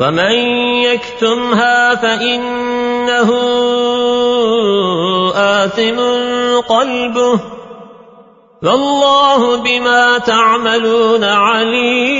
وَمَن يَكْتُمْهَا فَإِنَّهُ آثِمٌ قَلْبُهُ وَاللَّهُ بِمَا تَعْمَلُونَ عَلِيمٌ